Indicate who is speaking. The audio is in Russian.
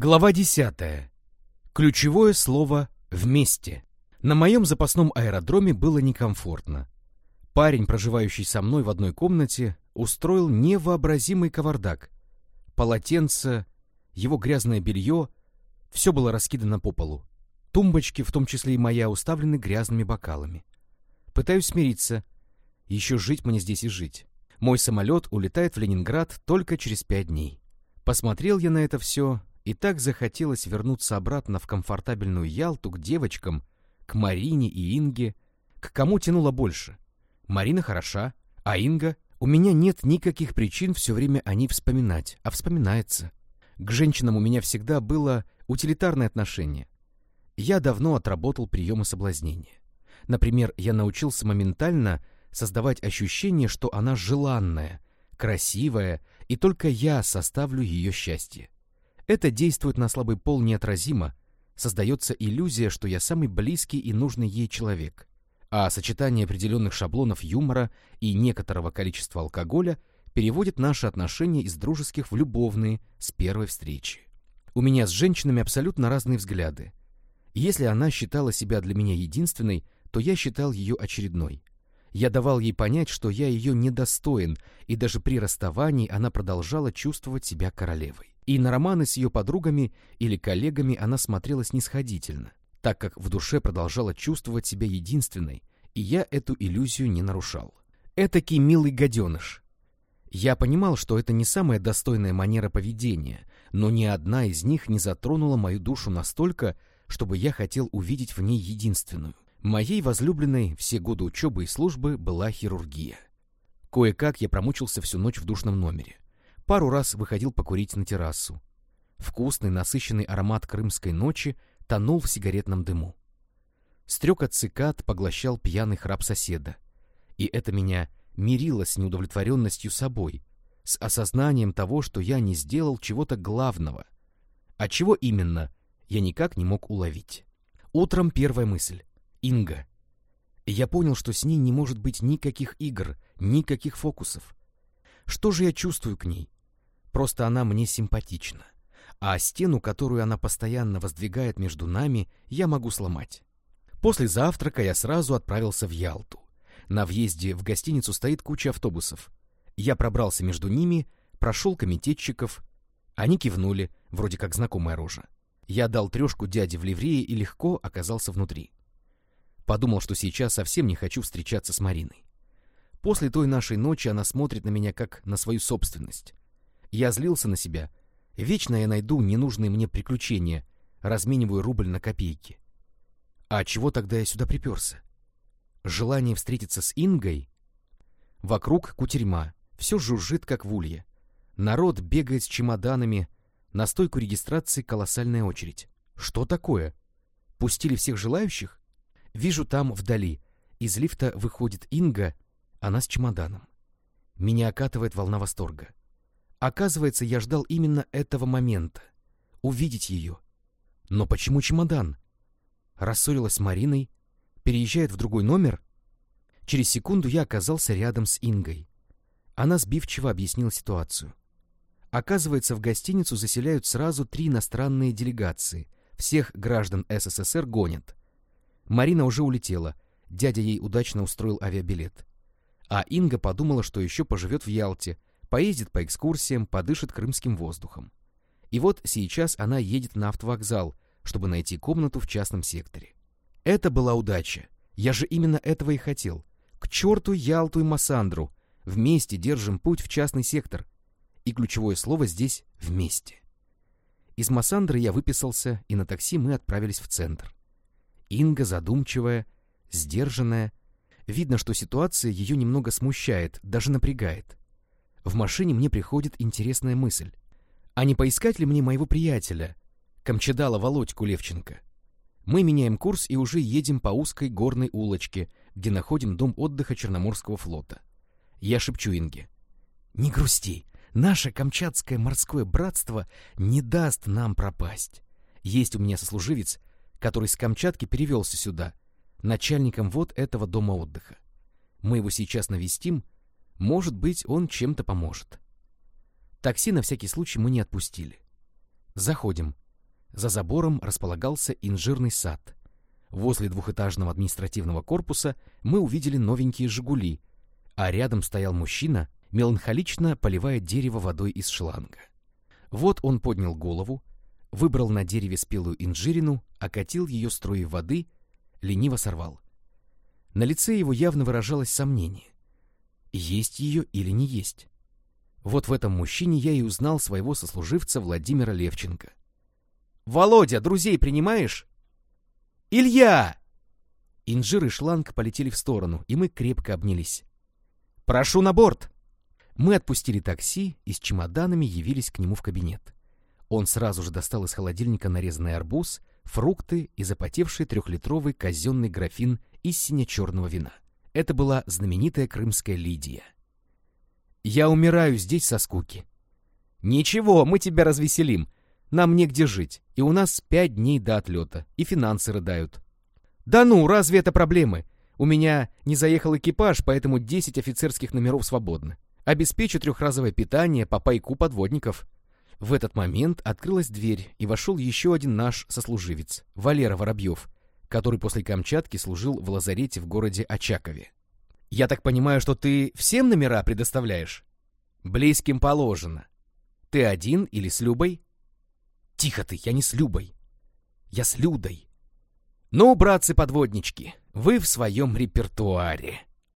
Speaker 1: Глава 10. Ключевое слово «вместе». На моем запасном аэродроме было некомфортно. Парень, проживающий со мной в одной комнате, устроил невообразимый кавардак. Полотенце, его грязное белье — все было раскидано по полу. Тумбочки, в том числе и моя, уставлены грязными бокалами. Пытаюсь смириться. Еще жить мне здесь и жить. Мой самолет улетает в Ленинград только через пять дней. Посмотрел я на это все, и так захотелось вернуться обратно в комфортабельную Ялту к девочкам, к Марине и Инге. К кому тянуло больше? Марина хороша, а Инга... У меня нет никаких причин все время о ней вспоминать, а вспоминается. К женщинам у меня всегда было утилитарное отношение. Я давно отработал приемы соблазнения. Например, я научился моментально создавать ощущение, что она желанная, красивая, и только я составлю ее счастье. Это действует на слабый пол неотразимо, создается иллюзия, что я самый близкий и нужный ей человек, а сочетание определенных шаблонов юмора и некоторого количества алкоголя переводит наши отношения из дружеских в любовные с первой встречи. У меня с женщинами абсолютно разные взгляды. Если она считала себя для меня единственной, то я считал ее очередной. Я давал ей понять, что я ее недостоин, и даже при расставании она продолжала чувствовать себя королевой. И на романы с ее подругами или коллегами она смотрела снисходительно, так как в душе продолжала чувствовать себя единственной, и я эту иллюзию не нарушал. Этакий милый гаденыш. Я понимал, что это не самая достойная манера поведения, но ни одна из них не затронула мою душу настолько, чтобы я хотел увидеть в ней единственную. Моей возлюбленной все годы учебы и службы была хирургия. Кое-как я промучился всю ночь в душном номере. Пару раз выходил покурить на террасу. Вкусный, насыщенный аромат крымской ночи тонул в сигаретном дыму. Стрекот цикад поглощал пьяный храп соседа. И это меня мирило с неудовлетворенностью собой, с осознанием того, что я не сделал чего-то главного. А чего именно, я никак не мог уловить. Утром первая мысль. Инга. Я понял, что с ней не может быть никаких игр, никаких фокусов. Что же я чувствую к ней? Просто она мне симпатична. А стену, которую она постоянно воздвигает между нами, я могу сломать. После завтрака я сразу отправился в Ялту. На въезде в гостиницу стоит куча автобусов. Я пробрался между ними, прошел комитетчиков. Они кивнули, вроде как знакомая рожа. Я дал трешку дяде в ливрее и легко оказался внутри. Подумал, что сейчас совсем не хочу встречаться с Мариной. После той нашей ночи она смотрит на меня как на свою собственность. Я злился на себя. Вечно я найду ненужные мне приключения, размениваю рубль на копейки. А чего тогда я сюда приперся? Желание встретиться с Ингой? Вокруг кутерьма, все жужжит, как в улье. Народ бегает с чемоданами, на стойку регистрации колоссальная очередь. Что такое? Пустили всех желающих? Вижу там, вдали, из лифта выходит Инга, она с чемоданом. Меня окатывает волна восторга. Оказывается, я ждал именно этого момента. Увидеть ее. Но почему чемодан? Рассорилась с Мариной, переезжает в другой номер? Через секунду я оказался рядом с Ингой. Она сбивчиво объяснила ситуацию. Оказывается, в гостиницу заселяют сразу три иностранные делегации. Всех граждан СССР гонят. Марина уже улетела, дядя ей удачно устроил авиабилет. А Инга подумала, что еще поживет в Ялте, поездит по экскурсиям, подышит крымским воздухом. И вот сейчас она едет на автовокзал, чтобы найти комнату в частном секторе. Это была удача. Я же именно этого и хотел. К черту Ялту и Массандру. Вместе держим путь в частный сектор. И ключевое слово здесь «вместе». Из Массандры я выписался, и на такси мы отправились в центр. Инга задумчивая, сдержанная. Видно, что ситуация ее немного смущает, даже напрягает. В машине мне приходит интересная мысль. А не поискать ли мне моего приятеля, Камчедала Володьку Левченко? Мы меняем курс и уже едем по узкой горной улочке, где находим дом отдыха Черноморского флота. Я шепчу Инге. «Не грусти, наше Камчатское морское братство не даст нам пропасть. Есть у меня сослуживец, который с Камчатки перевелся сюда, начальником вот этого дома отдыха. Мы его сейчас навестим, может быть, он чем-то поможет. Такси на всякий случай мы не отпустили. Заходим. За забором располагался инжирный сад. Возле двухэтажного административного корпуса мы увидели новенькие «Жигули», а рядом стоял мужчина, меланхолично поливая дерево водой из шланга. Вот он поднял голову, выбрал на дереве спелую инжирину, окатил ее струей воды, лениво сорвал. На лице его явно выражалось сомнение. Есть ее или не есть. Вот в этом мужчине я и узнал своего сослуживца Владимира Левченко. «Володя, друзей принимаешь?» «Илья!» Инжир и шланг полетели в сторону, и мы крепко обнялись. «Прошу на борт!» Мы отпустили такси и с чемоданами явились к нему в кабинет. Он сразу же достал из холодильника нарезанный арбуз, фрукты и запотевший трехлитровый казенный графин из сине-черного вина. Это была знаменитая крымская Лидия. «Я умираю здесь со скуки». «Ничего, мы тебя развеселим. Нам негде жить, и у нас пять дней до отлета, и финансы рыдают». «Да ну, разве это проблемы? У меня не заехал экипаж, поэтому десять офицерских номеров свободны. Обеспечу трехразовое питание по пайку подводников». В этот момент открылась дверь, и вошел еще один наш сослуживец, Валера Воробьев, который после Камчатки служил в лазарете в городе Очакове. «Я так понимаю, что ты всем номера предоставляешь?» «Близким положено. Ты один или с Любой?» «Тихо ты, я не с Любой. Я с Людой». «Ну, братцы-подводнички, вы в своем репертуаре».